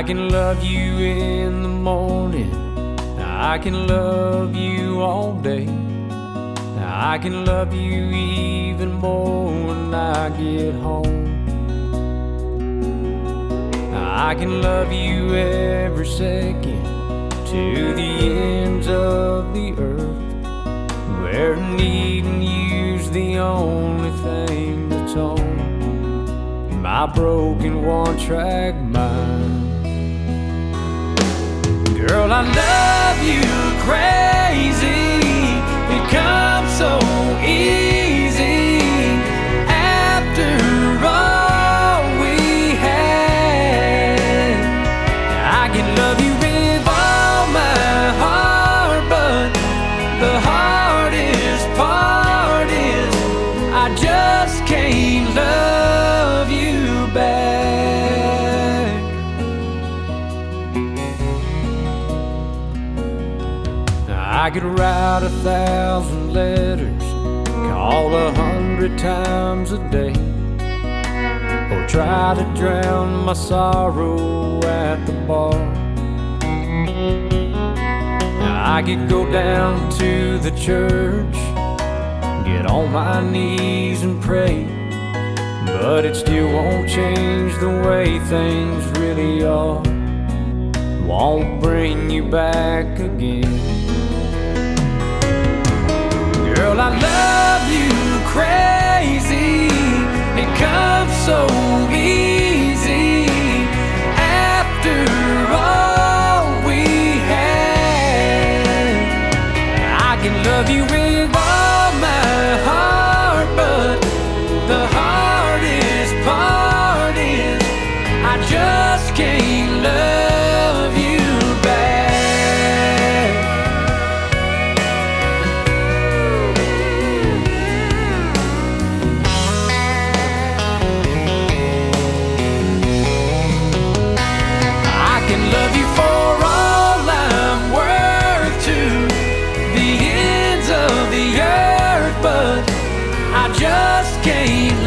I can love you in the morning. I can love you all day. I can love you even more when I get home. I can love you every second to the ends of the earth, where needing you's the only thing that's on my broken one-track mind. I love you crazy. I could write a thousand letters, call a hundred times a day, or try to drown my sorrow at the bar. I could go down to the church, get on my knees and pray, but it still won't change the way things really are. Won't bring you back again. I love you crazy. It comes so game.